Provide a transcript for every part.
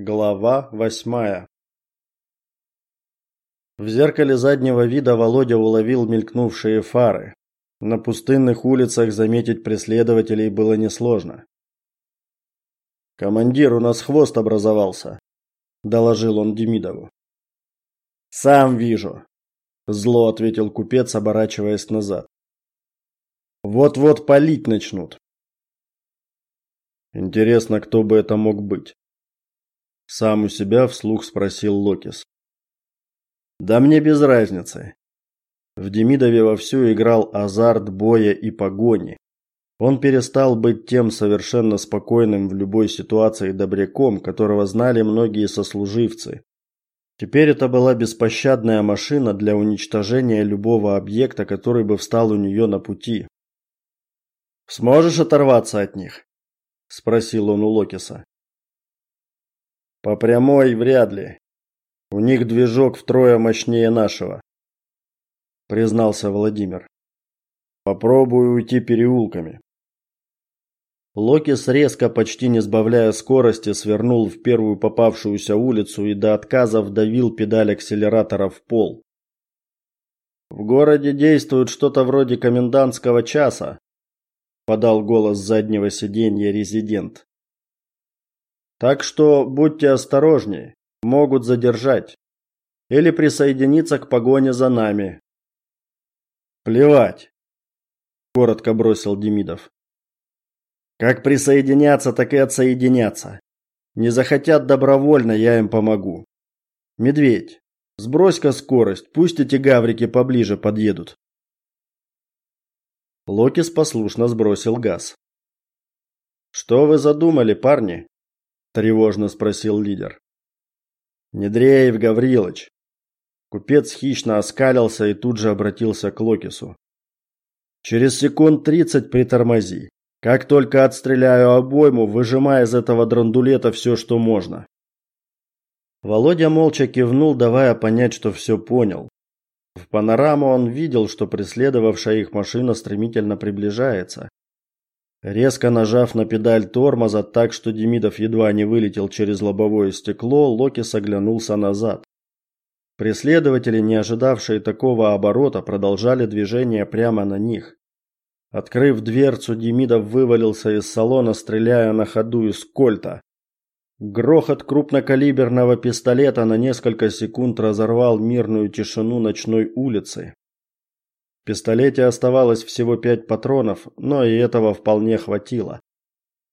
Глава восьмая. В зеркале заднего вида Володя уловил мелькнувшие фары. На пустынных улицах заметить преследователей было несложно. Командир, у нас хвост образовался, доложил он Демидову. Сам вижу, зло ответил купец, оборачиваясь назад. Вот-вот палить начнут. Интересно, кто бы это мог быть. Сам у себя вслух спросил Локис. Да мне без разницы. В Демидове вовсю играл азарт боя и погони. Он перестал быть тем совершенно спокойным в любой ситуации добряком, которого знали многие сослуживцы. Теперь это была беспощадная машина для уничтожения любого объекта, который бы встал у нее на пути. Сможешь оторваться от них? спросил он у Локиса. По прямой вряд ли. У них движок втрое мощнее нашего, признался Владимир. Попробую уйти переулками. Локис резко, почти не сбавляя скорости, свернул в первую попавшуюся улицу и до отказа вдавил педаль акселератора в пол. В городе действует что-то вроде комендантского часа, подал голос с заднего сиденья резидент. Так что будьте осторожнее, могут задержать или присоединиться к погоне за нами. Плевать, коротко бросил Демидов. Как присоединяться, так и отсоединяться. Не захотят добровольно, я им помогу. Медведь, сбрось-ка скорость, пусть эти гаврики поближе подъедут. Локис послушно сбросил газ. Что вы задумали, парни? Тревожно спросил лидер. Недреев Гаврилович. Купец хищно оскалился и тут же обратился к Локису. Через секунд тридцать притормози. Как только отстреляю обойму, выжимай из этого драндулета все, что можно. Володя молча кивнул, давая понять, что все понял. В панораму он видел, что преследовавшая их машина стремительно приближается. Резко нажав на педаль тормоза так, что Демидов едва не вылетел через лобовое стекло, Локис оглянулся назад. Преследователи, не ожидавшие такого оборота, продолжали движение прямо на них. Открыв дверцу, Демидов вывалился из салона, стреляя на ходу из кольта. Грохот крупнокалиберного пистолета на несколько секунд разорвал мирную тишину ночной улицы пистолете оставалось всего пять патронов, но и этого вполне хватило.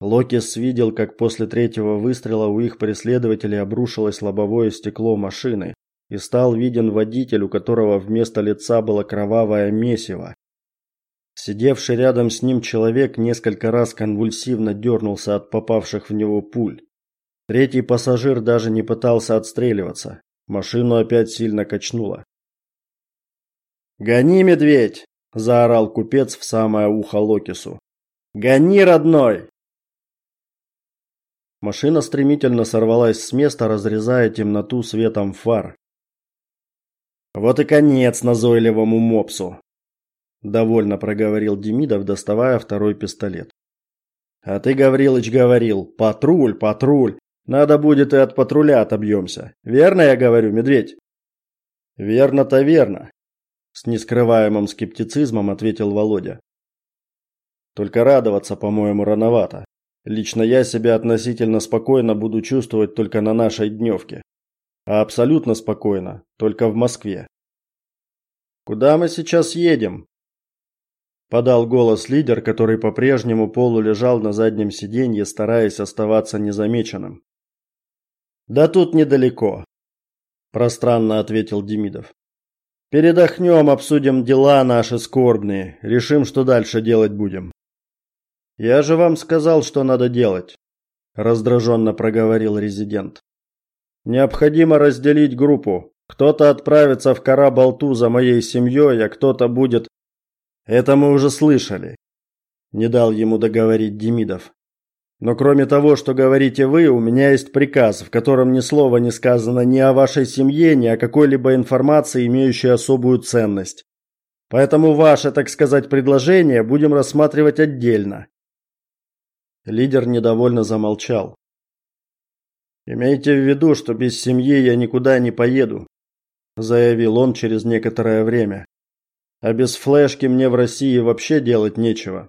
Локис видел, как после третьего выстрела у их преследователей обрушилось лобовое стекло машины, и стал виден водитель, у которого вместо лица было кровавое месиво. Сидевший рядом с ним человек несколько раз конвульсивно дернулся от попавших в него пуль. Третий пассажир даже не пытался отстреливаться. Машину опять сильно качнуло. «Гони, медведь!» – заорал купец в самое ухо Локису. «Гони, родной!» Машина стремительно сорвалась с места, разрезая темноту светом фар. «Вот и конец назойливому мопсу!» – довольно проговорил Демидов, доставая второй пистолет. «А ты, Гаврилыч, говорил, патруль, патруль! Надо будет и от патруля отобьемся. Верно я говорю, медведь?» «Верно-то верно. С нескрываемым скептицизмом ответил Володя. Только радоваться, по-моему, рановато. Лично я себя относительно спокойно буду чувствовать только на нашей дневке. А абсолютно спокойно только в Москве. Куда мы сейчас едем? подал голос лидер, который по-прежнему полулежал на заднем сиденье, стараясь оставаться незамеченным. Да тут недалеко, пространно ответил Демидов. Передохнем, обсудим дела наши скорбные, решим, что дальше делать будем. Я же вам сказал, что надо делать, раздраженно проговорил резидент. Необходимо разделить группу. Кто-то отправится в Карабалту за моей семьей, а кто-то будет Это мы уже слышали. Не дал ему договорить Демидов. Но кроме того, что говорите вы, у меня есть приказ, в котором ни слова не сказано ни о вашей семье, ни о какой-либо информации, имеющей особую ценность. Поэтому ваше, так сказать, предложение будем рассматривать отдельно. Лидер недовольно замолчал. Имейте в виду, что без семьи я никуда не поеду, заявил он через некоторое время. А без флешки мне в России вообще делать нечего.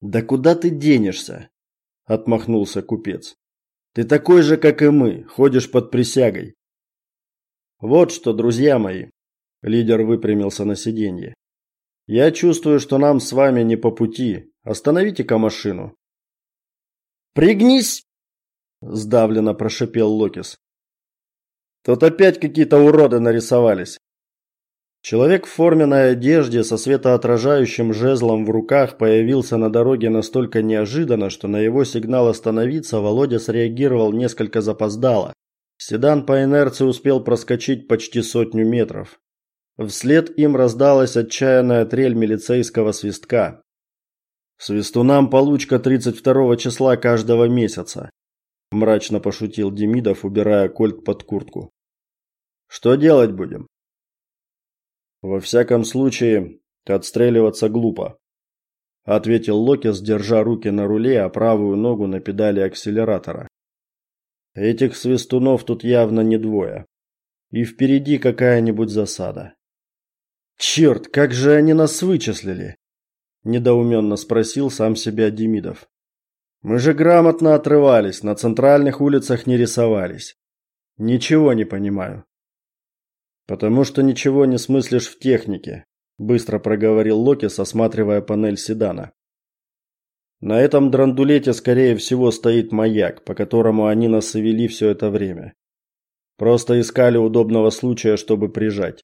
Да куда ты денешься? отмахнулся купец. Ты такой же, как и мы, ходишь под присягой. Вот что, друзья мои, лидер выпрямился на сиденье. Я чувствую, что нам с вами не по пути. Остановите-ка машину. Пригнись, сдавленно прошипел Локис. Тут опять какие-то уроды нарисовались. Человек в форменной одежде со светоотражающим жезлом в руках появился на дороге настолько неожиданно, что на его сигнал остановиться Володя среагировал несколько запоздало. Седан по инерции успел проскочить почти сотню метров. Вслед им раздалась отчаянная трель милицейского свистка. Свистунам получка 32 числа каждого месяца, мрачно пошутил Демидов, убирая кольт под куртку. Что делать будем? Во всяком случае, отстреливаться глупо, ответил Локис, держа руки на руле, а правую ногу на педали акселератора. Этих свистунов тут явно не двое. И впереди какая-нибудь засада. Черт, как же они нас вычислили? недоуменно спросил сам себя Демидов. Мы же грамотно отрывались, на центральных улицах не рисовались. Ничего не понимаю. Потому что ничего не смыслишь в технике, быстро проговорил Локис, осматривая панель седана. На этом драндулете скорее всего стоит маяк, по которому они нас и вели все это время. Просто искали удобного случая, чтобы прижать.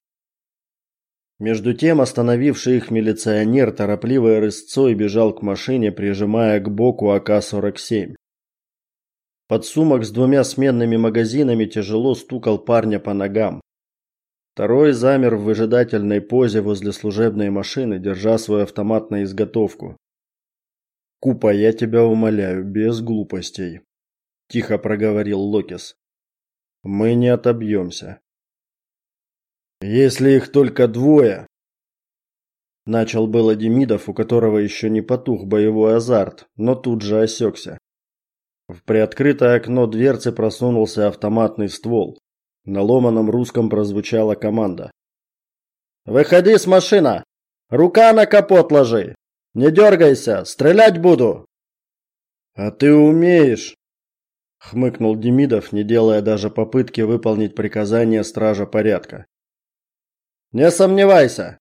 Между тем остановивший их милиционер торопливой рысцой бежал к машине, прижимая к боку АК-47. Подсумок с двумя сменными магазинами тяжело стукал парня по ногам. Второй замер в выжидательной позе возле служебной машины, держа свой автомат на изготовку. Купа, я тебя умоляю, без глупостей, тихо проговорил Локис. Мы не отобьемся. Если их только двое, начал было Демидов, у которого еще не потух боевой азарт, но тут же осекся. В приоткрытое окно дверцы просунулся автоматный ствол. На ломаном русском прозвучала команда: "Выходи с машины! Рука на капот ложи! Не дергайся, стрелять буду!" "А ты умеешь?" хмыкнул Демидов, не делая даже попытки выполнить приказание стража порядка. Не сомневайся,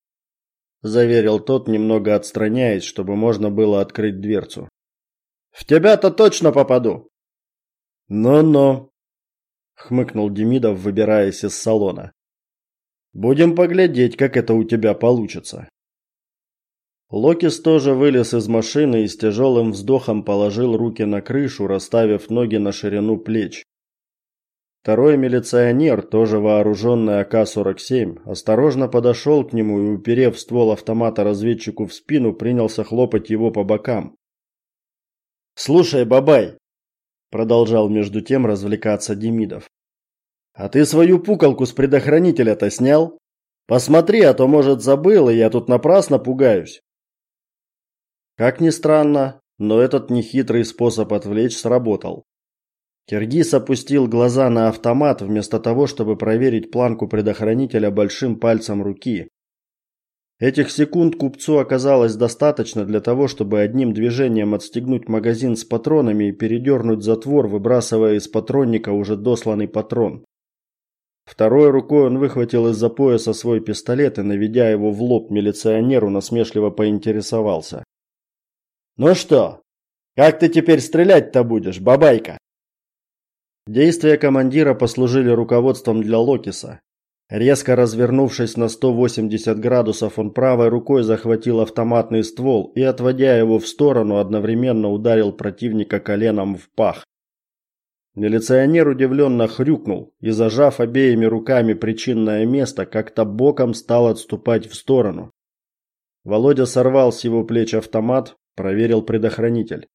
заверил тот, немного отстраняясь, чтобы можно было открыть дверцу. В тебя-то точно попаду. Но-но, хмыкнул Демидов, выбираясь из салона. Будем поглядеть, как это у тебя получится. Локис тоже вылез из машины и с тяжелым вздохом положил руки на крышу, расставив ноги на ширину плеч. Второй милиционер, тоже вооруженный АК-47, осторожно подошел к нему и, уперев ствол автомата разведчику в спину, принялся хлопать его по бокам. «Слушай, бабай!» – продолжал между тем развлекаться Демидов. «А ты свою пукалку с предохранителя-то снял? Посмотри, а то, может, забыл, и я тут напрасно пугаюсь». Как ни странно, но этот нехитрый способ отвлечь сработал. Киргиз опустил глаза на автомат вместо того, чтобы проверить планку предохранителя большим пальцем руки. Этих секунд купцу оказалось достаточно для того, чтобы одним движением отстегнуть магазин с патронами и передернуть затвор, выбрасывая из патронника уже досланный патрон. Второй рукой он выхватил из-за пояса свой пистолет и, наведя его в лоб милиционеру, насмешливо поинтересовался: "Ну что, как ты теперь стрелять-то будешь, бабайка?" Действия командира послужили руководством для Локиса. Резко развернувшись на 180 градусов, он правой рукой захватил автоматный ствол и, отводя его в сторону, одновременно ударил противника коленом в пах. Милиционер удивленно хрюкнул и, зажав обеими руками причинное место, как-то боком стал отступать в сторону. Володя сорвал с его плеч автомат, проверил предохранитель.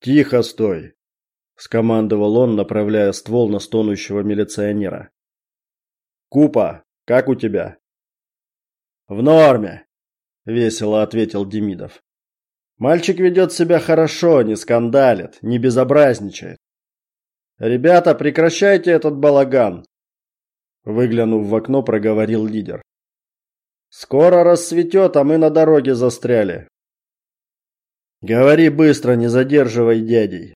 «Тихо стой! скомандовал он, направляя ствол на стонущего милиционера. Купа, как у тебя? В норме, весело ответил Демидов. Мальчик ведет себя хорошо, не скандалит, не безобразничает. Ребята, прекращайте этот балаган. Выглянув в окно, проговорил лидер. Скоро рассветет, а мы на дороге застряли. Говори быстро, не задерживай дядей.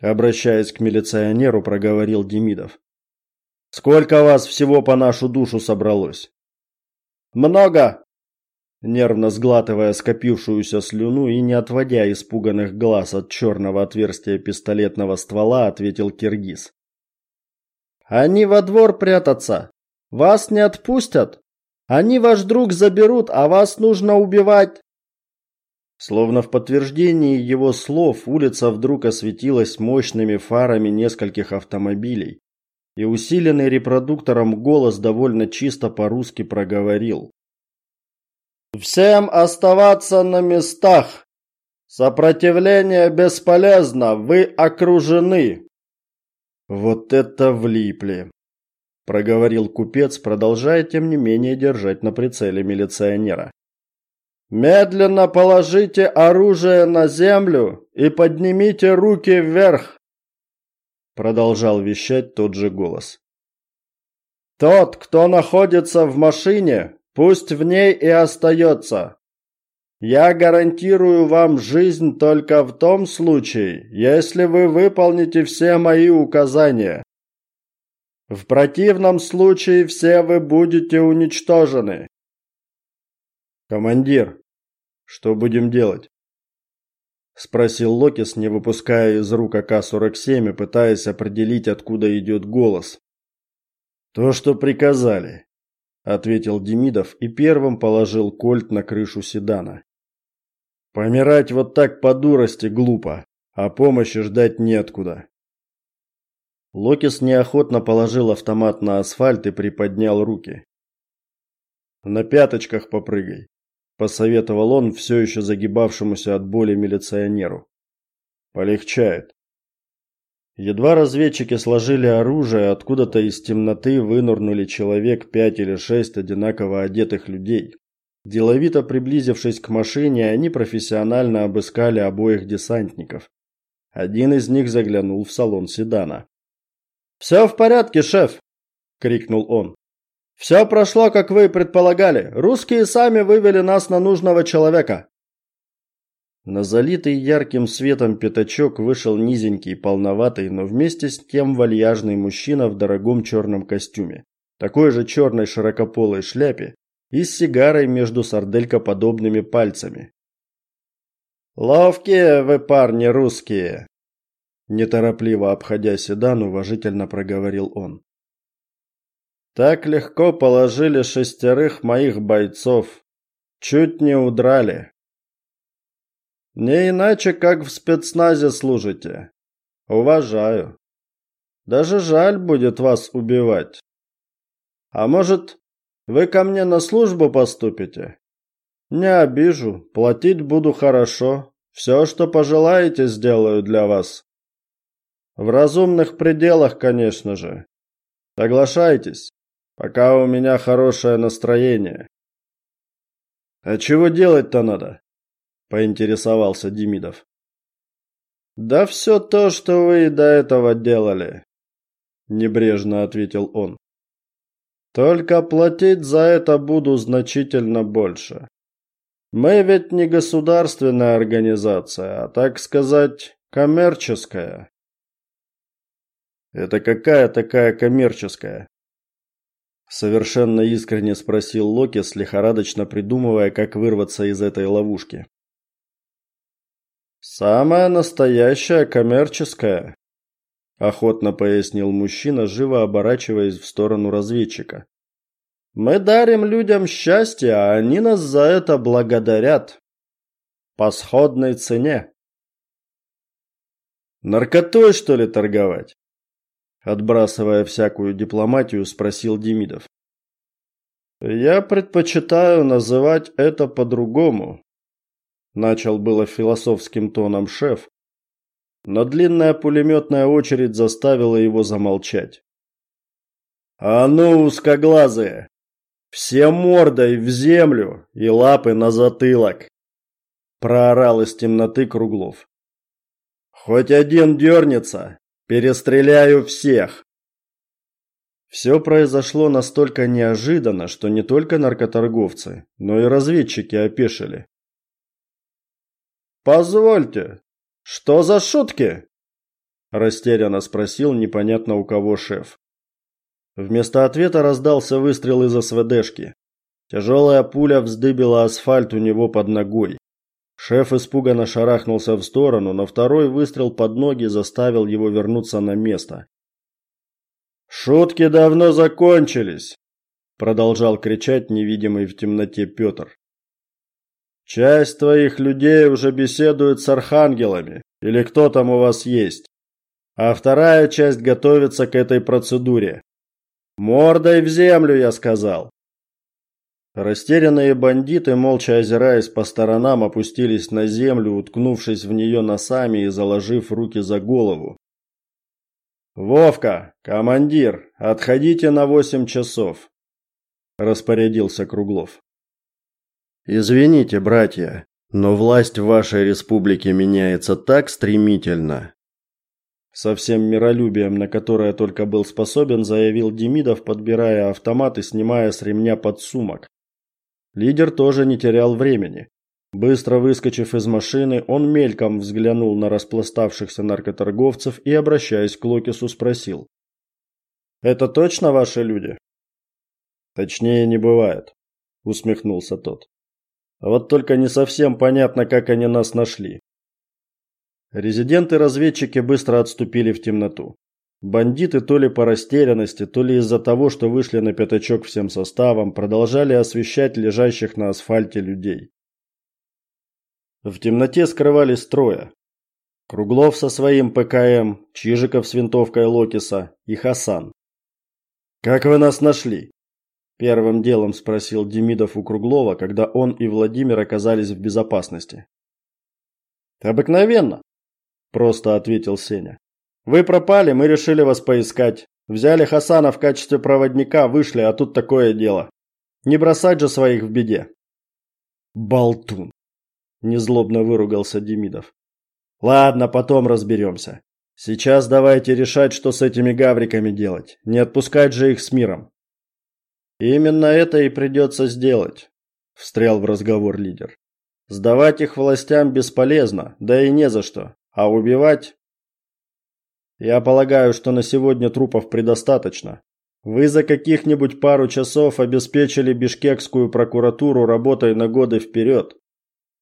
Обращаясь к милиционеру, проговорил Демидов. Сколько вас всего по нашу душу собралось? Много, нервно сглатывая скопившуюся слюну и не отводя испуганных глаз от черного отверстия пистолетного ствола, ответил киргиз. Они во двор прятаться. Вас не отпустят. Они ваш друг заберут, а вас нужно убивать. Словно в подтверждении его слов, улица вдруг осветилась мощными фарами нескольких автомобилей, и усиленный репродуктором голос довольно чисто по-русски проговорил: Всем оставаться на местах. Сопротивление бесполезно, вы окружены. Вот это влипли, проговорил купец, продолжая тем не менее держать на прицеле милиционера. Медленно положите оружие на землю и поднимите руки вверх, продолжал вещать тот же голос. Тот, кто находится в машине, Пусть в ней и остается. Я гарантирую вам жизнь только в том случае, если вы выполните все мои указания. В противном случае все вы будете уничтожены. Командир, что будем делать? Спросил Локис, не выпуская из рук АК-47 и пытаясь определить, откуда идет голос. То, что приказали ответил Демидов и первым положил кольт на крышу седана. Помирать вот так по дурости глупо, а помощи ждать неоткуда. Локис неохотно положил автомат на асфальт и приподнял руки. На пяточках попрыгай, посоветовал он все еще загибавшемуся от боли милиционеру. Полегчает. Едва разведчики сложили оружие, откуда-то из темноты вынырнули человек пять или шесть одинаково одетых людей. Деловито приблизившись к машине, они профессионально обыскали обоих десантников. Один из них заглянул в салон седана. «Все в порядке, шеф!» – крикнул он. «Все прошло, как вы и предполагали. Русские сами вывели нас на нужного человека. На залитый ярким светом пятачок вышел низенький, полноватый, но вместе с тем вальяжный мужчина в дорогом черном костюме, такой же черной широкополой шляпе и с сигарой между сарделькоподобными пальцами. «Ловкие вы парни русские!» Неторопливо обходя седан, уважительно проговорил он. «Так легко положили шестерых моих бойцов. Чуть не удрали. Не иначе, как в спецназе служите. Уважаю. Даже жаль будет вас убивать. А может, вы ко мне на службу поступите? Не обижу, платить буду хорошо. Все, что пожелаете, сделаю для вас. В разумных пределах, конечно же. Соглашайтесь, пока у меня хорошее настроение. А чего делать-то надо? поинтересовался Демидов. Да все то, что вы и до этого делали, небрежно ответил он. Только платить за это буду значительно больше. Мы ведь не государственная организация, а, так сказать, коммерческая. Это какая такая коммерческая? Совершенно искренне спросил Локис, лихорадочно придумывая, как вырваться из этой ловушки. Самая настоящая коммерческая, охотно пояснил мужчина, живо оборачиваясь в сторону разведчика. Мы дарим людям счастье, а они нас за это благодарят по сходной цене. Наркотой что ли торговать? Отбрасывая всякую дипломатию, спросил Демидов. Я предпочитаю называть это по-другому, начал было философским тоном шеф, но длинная пулеметная очередь заставила его замолчать. А ну, узкоглазые, все мордой в землю и лапы на затылок, проорал из темноты Круглов. Хоть один дернется, Перестреляю всех. Все произошло настолько неожиданно, что не только наркоторговцы, но и разведчики опешили. Позвольте, что за шутки? растерянно спросил непонятно у кого шеф. Вместо ответа раздался выстрел из СВДшки. Тяжелая пуля вздыбила асфальт у него под ногой. Шеф испуганно шарахнулся в сторону, но второй выстрел под ноги заставил его вернуться на место. Шутки давно закончились, продолжал кричать невидимый в темноте Петр. Часть твоих людей уже беседует с архангелами, или кто там у вас есть. А вторая часть готовится к этой процедуре. Мордой в землю, я сказал. Растерянные бандиты, молча озираясь по сторонам, опустились на землю, уткнувшись в нее носами и заложив руки за голову. Вовка, командир, отходите на восемь часов, распорядился Круглов. Извините, братья, но власть в вашей республике меняется так стремительно. Со всем миролюбием, на которое только был способен, заявил Демидов, подбирая автомат и снимая с ремня подсумок. Лидер тоже не терял времени. Быстро выскочив из машины, он мельком взглянул на распластавшихся наркоторговцев и, обращаясь к Локису, спросил: "Это точно ваши люди?" "Точнее не бывает", усмехнулся тот. "А вот только не совсем понятно, как они нас нашли". Резиденты-разведчики быстро отступили в темноту. Бандиты то ли по растерянности, то ли из-за того, что вышли на пятачок всем составом, продолжали освещать лежащих на асфальте людей. В темноте скрывались трое. Круглов со своим ПКМ, Чижиков с винтовкой Локиса и Хасан. Как вы нас нашли? первым делом спросил Демидов у Круглова, когда он и Владимир оказались в безопасности. Обыкновенно, просто ответил Сеня. Вы пропали, мы решили вас поискать. Взяли Хасана в качестве проводника, вышли, а тут такое дело. Не бросать же своих в беде. Болтун незлобно выругался Демидов. Ладно, потом разберемся. Сейчас давайте решать, что с этими гавриками делать. Не отпускать же их с миром. Именно это и придется сделать, встрял в разговор лидер. Сдавать их властям бесполезно, да и не за что, а убивать Я полагаю, что на сегодня трупов предостаточно. Вы за каких-нибудь пару часов обеспечили бишкекскую прокуратуру работой на годы вперед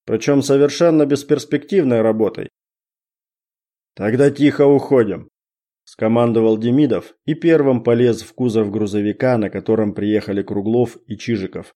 причем совершенно бесперспективной работой. Тогда тихо уходим, скомандовал Демидов и первым полез в кузов грузовика, на котором приехали Круглов и Чижиков.